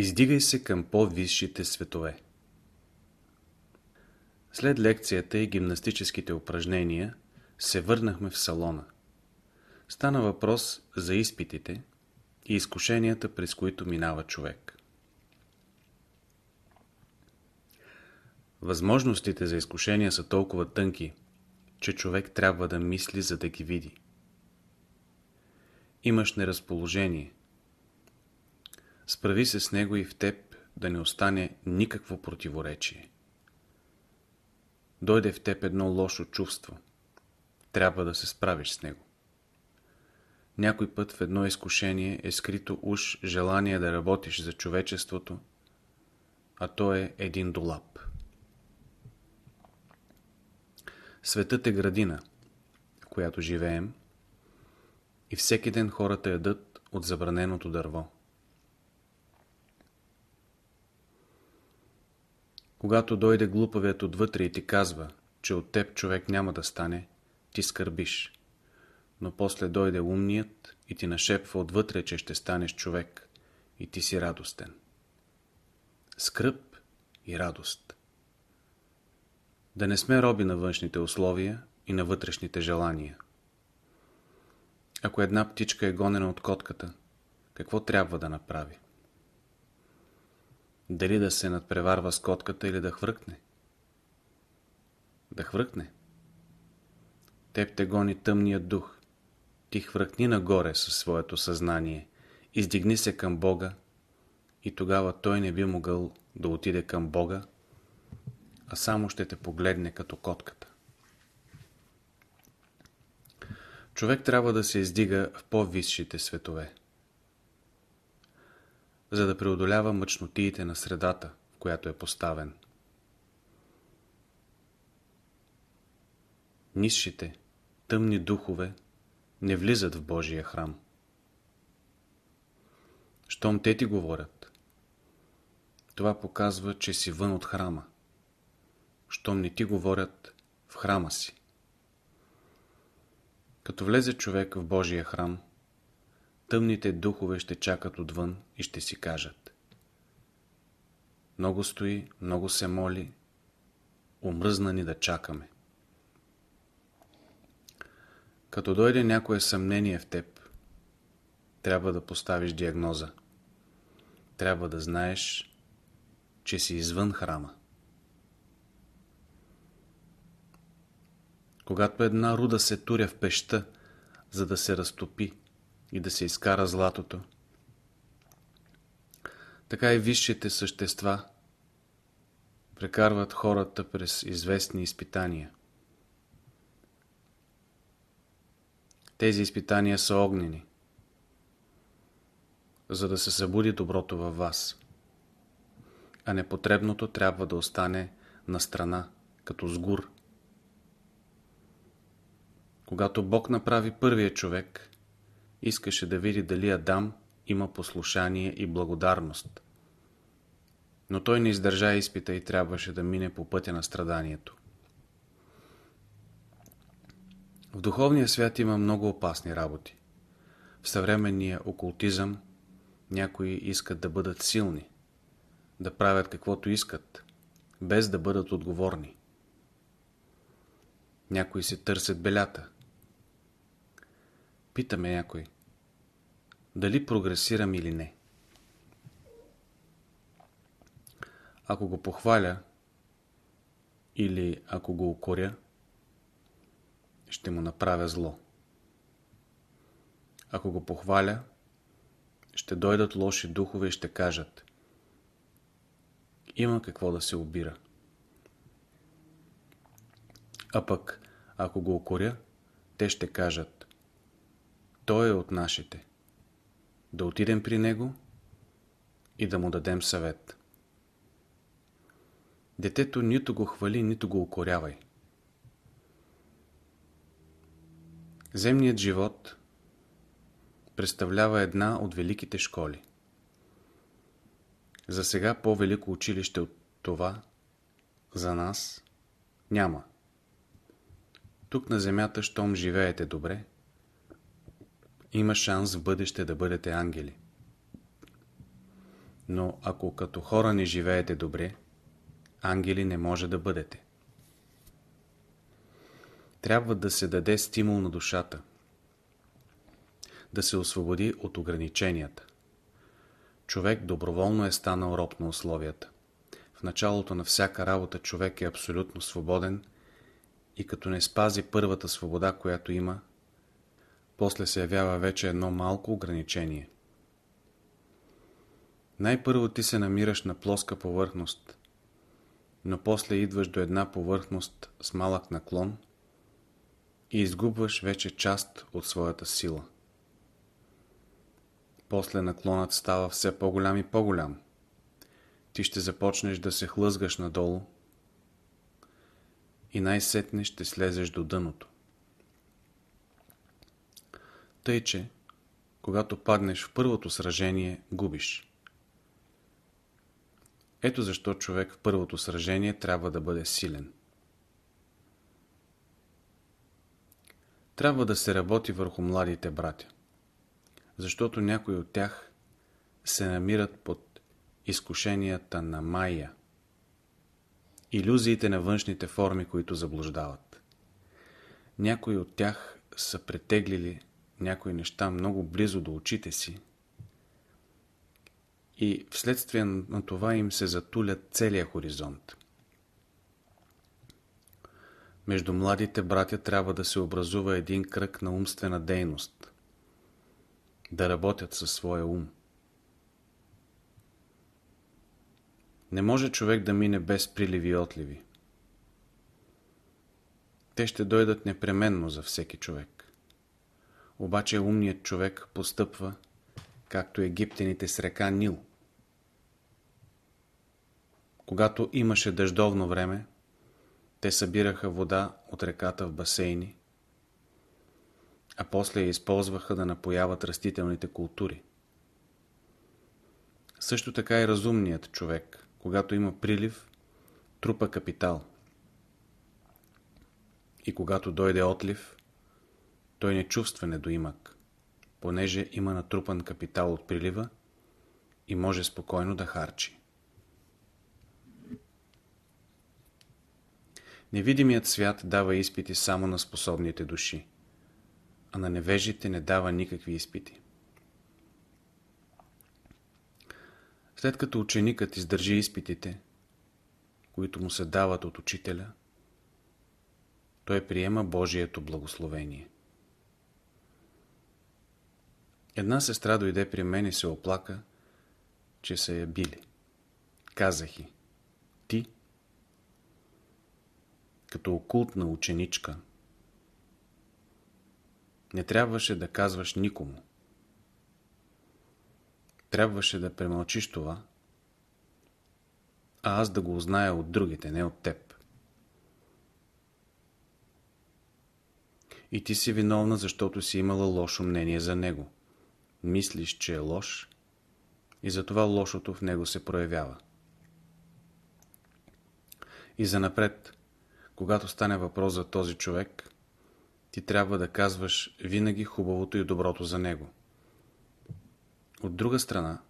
Издигай се към по-висшите светове. След лекцията и гимнастическите упражнения се върнахме в салона. Стана въпрос за изпитите и изкушенията, през които минава човек. Възможностите за изкушения са толкова тънки, че човек трябва да мисли, за да ги види. Имаш неразположение. Справи се с него и в теб да не остане никакво противоречие. Дойде в теб едно лошо чувство. Трябва да се справиш с него. Някой път в едно изкушение е скрито уж желание да работиш за човечеството, а то е един долап. Светът е градина, в която живеем, и всеки ден хората ядат от забраненото дърво. Когато дойде глупавият отвътре и ти казва, че от теб човек няма да стане, ти скърбиш. Но после дойде умният и ти нашепва отвътре, че ще станеш човек и ти си радостен. Скръп и радост. Да не сме роби на външните условия и на вътрешните желания. Ако една птичка е гонена от котката, какво трябва да направи? Дали да се надпреварва с котката или да хвъркне? Да хвъркне. Теб те гони тъмният дух. Ти хвъркни нагоре със своето съзнание. Издигни се към Бога и тогава Той не би могъл да отиде към Бога, а само ще те погледне като котката. Човек трябва да се издига в по-висшите светове за да преодолява мъчнотиите на средата, в която е поставен. Нисшите, тъмни духове не влизат в Божия храм. Щом те ти говорят, това показва, че си вън от храма. Щом не ти говорят в храма си. Като влезе човек в Божия храм, тъмните духове ще чакат отвън и ще си кажат. Много стои, много се моли, умръзна ни да чакаме. Като дойде някое съмнение в теб, трябва да поставиш диагноза. Трябва да знаеш, че си извън храма. Когато една руда се туря в пеща, за да се разтопи, и да се изкара златото. Така и висшите същества прекарват хората през известни изпитания. Тези изпитания са огнени, за да се събуди доброто във вас. А непотребното трябва да остане на страна, като сгур. Когато Бог направи първия човек, искаше да види дали Адам има послушание и благодарност. Но той не издържа изпита и трябваше да мине по пътя на страданието. В духовния свят има много опасни работи. В съвременния окултизъм някои искат да бъдат силни, да правят каквото искат, без да бъдат отговорни. Някои се търсят белята – Питаме някой. Дали прогресирам или не? Ако го похваля или ако го укоря, ще му направя зло. Ако го похваля, ще дойдат лоши духове и ще кажат има какво да се обира. А пък, ако го укоря, те ще кажат той е от нашите. Да отидем при него и да му дадем съвет. Детето нито го хвали, нито го укорявай. Земният живот представлява една от великите школи. За сега по-велико училище от това за нас няма. Тук на земята, щом живеете добре, има шанс в бъдеще да бъдете ангели. Но ако като хора не живеете добре, ангели не може да бъдете. Трябва да се даде стимул на душата, да се освободи от ограниченията. Човек доброволно е станал роб на условията. В началото на всяка работа човек е абсолютно свободен и като не спази първата свобода, която има, после се явява вече едно малко ограничение. Най-първо ти се намираш на плоска повърхност, но после идваш до една повърхност с малък наклон и изгубваш вече част от своята сила. После наклонът става все по-голям и по-голям. Ти ще започнеш да се хлъзгаш надолу и най-сетне ще слезеш до дъното. Тъй, че, когато паднеш в първото сражение, губиш. Ето защо човек в първото сражение трябва да бъде силен. Трябва да се работи върху младите братя, защото някои от тях се намират под изкушенията на майя, иллюзиите на външните форми, които заблуждават. Някои от тях са претеглили някои неща много близо до очите си и вследствие на това им се затулят целия хоризонт. Между младите братя трябва да се образува един кръг на умствена дейност, да работят със своя ум. Не може човек да мине без приливи и отливи. Те ще дойдат непременно за всеки човек. Обаче умният човек постъпва, както египтяните с река Нил. Когато имаше дъждовно време, те събираха вода от реката в басейни, а после я използваха да напояват растителните култури. Също така и разумният човек, когато има прилив, трупа капитал. И когато дойде отлив, той не чувства недоимък, понеже има натрупан капитал от прилива и може спокойно да харчи. Невидимият свят дава изпити само на способните души, а на невежите не дава никакви изпити. След като ученикът издържи изпитите, които му се дават от учителя, той приема Божието благословение. Една сестра дойде при мен и се оплака, че са я били. Казах и, ти, като окултна ученичка, не трябваше да казваш никому. Трябваше да премълчиш това, а аз да го узная от другите, не от теб. И ти си виновна, защото си имала лошо мнение за него мислиш, че е лош и затова лошото в него се проявява. И занапред, когато стане въпрос за този човек, ти трябва да казваш винаги хубавото и доброто за него. От друга страна,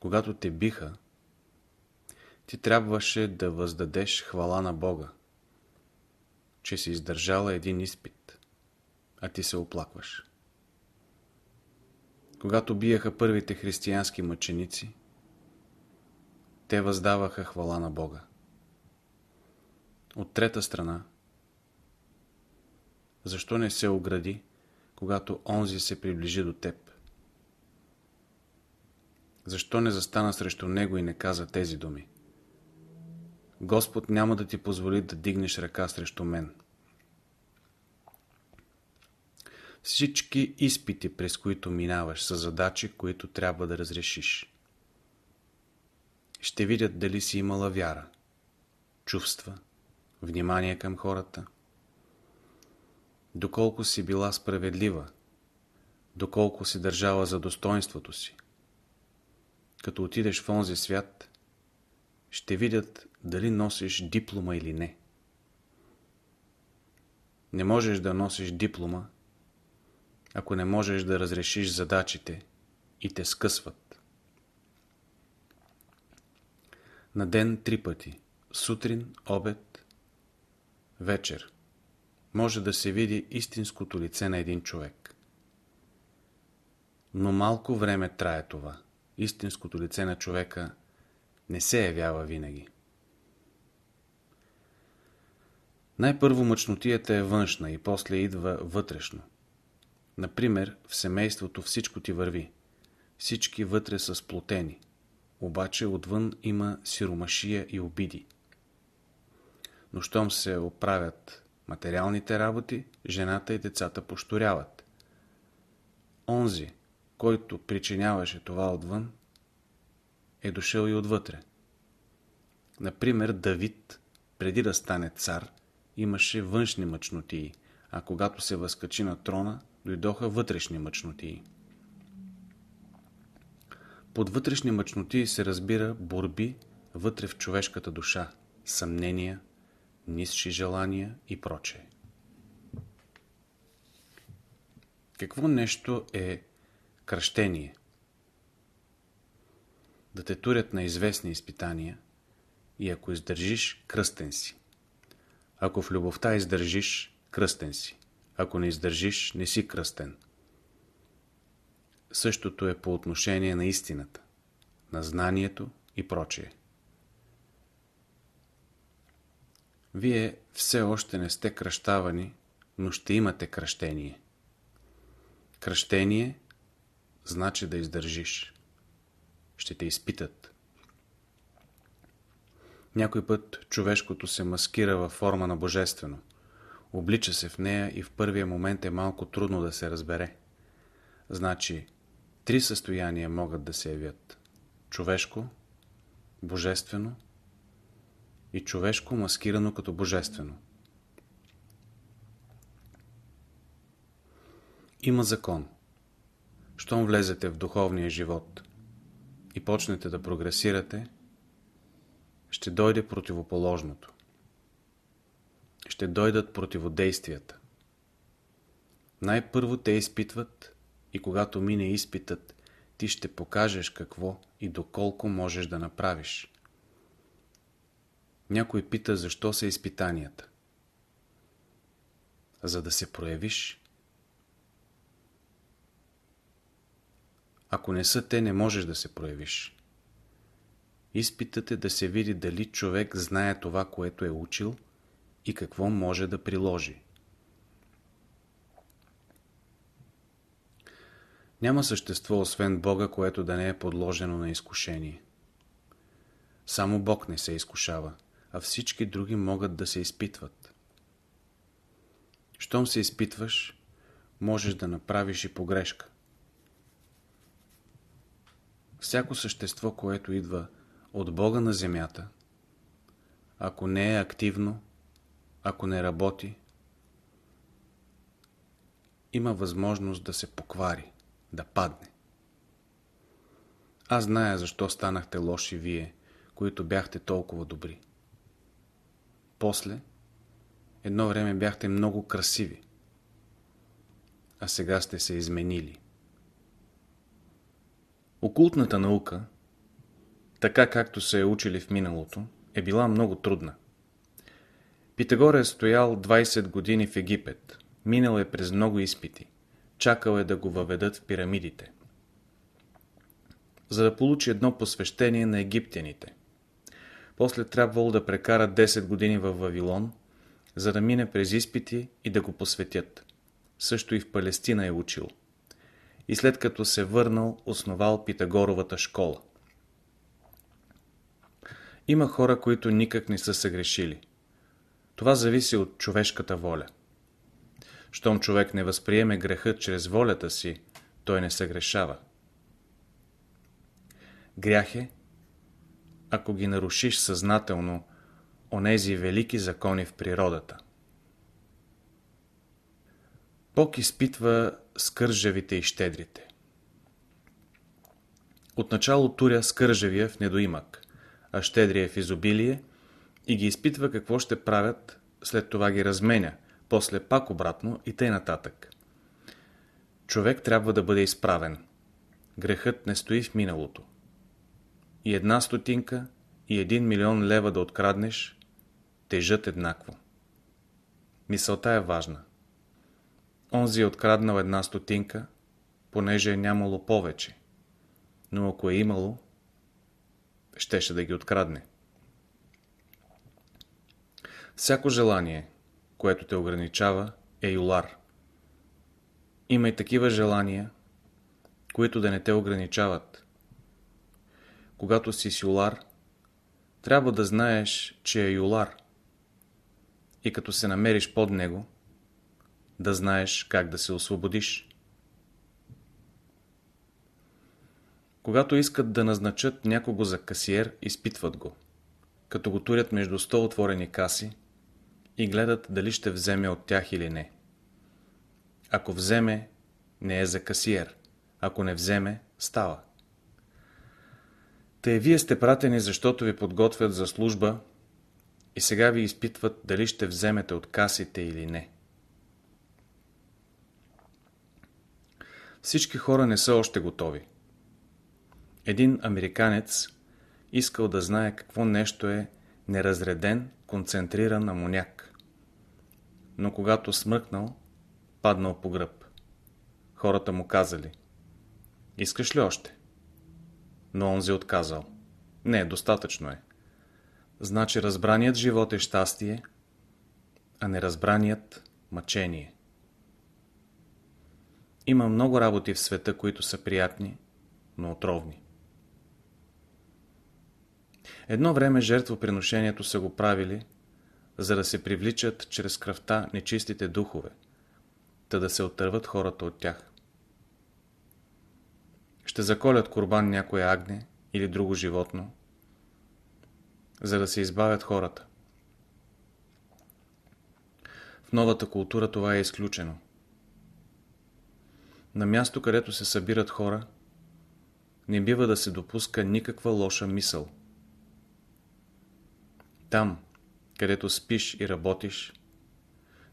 когато те биха, ти трябваше да въздадеш хвала на Бога, че си издържала един изпит а ти се оплакваш. Когато биеха първите християнски мъченици, те въздаваха хвала на Бога. От трета страна, защо не се огради, когато онзи се приближи до теб? Защо не застана срещу него и не каза тези думи? Господ няма да ти позволи да дигнеш ръка срещу мен. Всички изпити, през които минаваш, са задачи, които трябва да разрешиш. Ще видят дали си имала вяра, чувства, внимание към хората, доколко си била справедлива, доколко си държала за достоинството си. Като отидеш в онзи свят, ще видят дали носиш диплома или не. Не можеш да носиш диплома, ако не можеш да разрешиш задачите и те скъсват. На ден три пъти – сутрин, обед, вечер – може да се види истинското лице на един човек. Но малко време трае това. Истинското лице на човека не се явява винаги. Най-първо мъчнотията е външна и после идва вътрешно. Например, в семейството всичко ти върви. Всички вътре са сплотени. Обаче отвън има сиромашия и обиди. Но щом се оправят материалните работи, жената и децата пошторяват. Онзи, който причиняваше това отвън, е дошъл и отвътре. Например, Давид, преди да стане цар, имаше външни мъчнотии, а когато се възкачи на трона, дойдоха вътрешни мъчнотии. Под вътрешни мъчнотии се разбира борби вътре в човешката душа, съмнения, нисши желания и прочее. Какво нещо е кръщение? Да те турят на известни изпитания и ако издържиш, кръстен си. Ако в любовта издържиш, кръстен си. Ако не издържиш, не си кръстен. Същото е по отношение на истината, на знанието и прочее. Вие все още не сте кръщавани, но ще имате кръщение. Кръщение значи да издържиш. Ще те изпитат. Някой път човешкото се маскира във форма на божествено. Облича се в нея и в първия момент е малко трудно да се разбере. Значи, три състояния могат да се явят. Човешко, божествено и човешко маскирано като божествено. Има закон. Щом влезете в духовния живот и почнете да прогресирате, ще дойде противоположното. Ще дойдат противодействията. Най-първо те изпитват и когато мине изпитът, ти ще покажеш какво и доколко можеш да направиш. Някой пита защо са изпитанията. За да се проявиш. Ако не са те, не можеш да се проявиш. Изпитът е да се види дали човек знае това, което е учил и какво може да приложи. Няма същество, освен Бога, което да не е подложено на изкушение. Само Бог не се изкушава, а всички други могат да се изпитват. Щом се изпитваш, можеш да направиш и погрешка. Всяко същество, което идва от Бога на земята, ако не е активно, ако не работи, има възможност да се поквари, да падне. Аз зная защо станахте лоши вие, които бяхте толкова добри. После, едно време бяхте много красиви, а сега сте се изменили. Окултната наука – така както се е учили в миналото, е била много трудна. Питагор е стоял 20 години в Египет, минал е през много изпити, чакал е да го въведат в пирамидите. За да получи едно посвещение на египтяните. После трябвало да прекара 10 години в Вавилон, за да мине през изпити и да го посветят. Също и в Палестина е учил. И след като се върнал, основал Питагоровата школа. Има хора, които никак не са съгрешили. Това зависи от човешката воля. Щом човек не възприеме греха чрез волята си, той не съгрешава. Грях е, ако ги нарушиш съзнателно онези велики закони в природата. Бог изпитва скържавите и щедрите. Отначало туря скържавия в недоимък а щедрия в изобилие и ги изпитва какво ще правят, след това ги разменя, после пак обратно и тъй нататък. Човек трябва да бъде изправен. Грехът не стои в миналото. И една стотинка, и един милион лева да откраднеш, тежат еднакво. Мисълта е важна. Онзи е откраднал една стотинка, понеже е нямало повече. Но ако е имало, щеше да ги открадне. Всяко желание, което те ограничава, е юлар. Има и такива желания, които да не те ограничават. Когато си с юлар, трябва да знаеш, че е юлар. И като се намериш под него, да знаеш как да се освободиш. Когато искат да назначат някого за касиер, изпитват го. Като го турят между 100 отворени каси и гледат дали ще вземе от тях или не. Ако вземе, не е за касиер. Ако не вземе, става. Те вие сте пратени, защото ви подготвят за служба и сега ви изпитват дали ще вземете от касите или не. Всички хора не са още готови. Един американец искал да знае какво нещо е неразреден, концентриран амоняк. Но когато смръкнал, паднал по гръб. Хората му казали Искаш ли още? Но онзи отказал. Не, достатъчно е. Значи разбраният живот е щастие, а неразбраният мъчение. Има много работи в света, които са приятни, но отровни. Едно време жертвоприношението са го правили, за да се привличат чрез кръвта нечистите духове, та да се отърват хората от тях. Ще заколят курбан някое агне или друго животно, за да се избавят хората. В новата култура това е изключено. На място, където се събират хора, не бива да се допуска никаква лоша мисъл. Там, където спиш и работиш,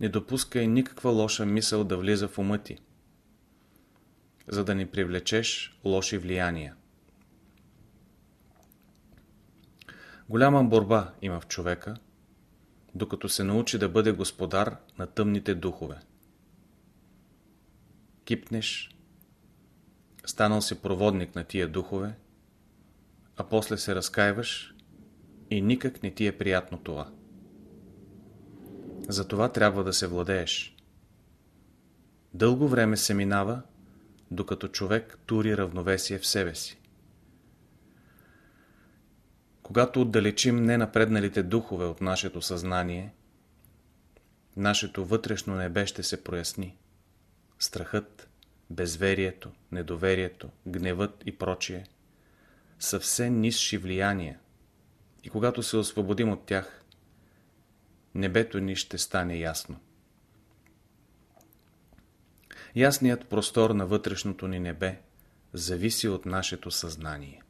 не допускай никаква лоша мисъл да влиза в ума ти, за да не привлечеш лоши влияния. Голяма борба има в човека, докато се научи да бъде господар на тъмните духове. Кипнеш, станал си проводник на тия духове, а после се разкаиваш и никак не ти е приятно това. Затова трябва да се владееш. Дълго време се минава, докато човек тури равновесие в себе си. Когато отдалечим ненапредналите духове от нашето съзнание, нашето вътрешно небе ще се проясни. Страхът, безверието, недоверието, гневът и прочие са все нисши влияния и когато се освободим от тях, небето ни ще стане ясно. Ясният простор на вътрешното ни небе зависи от нашето съзнание.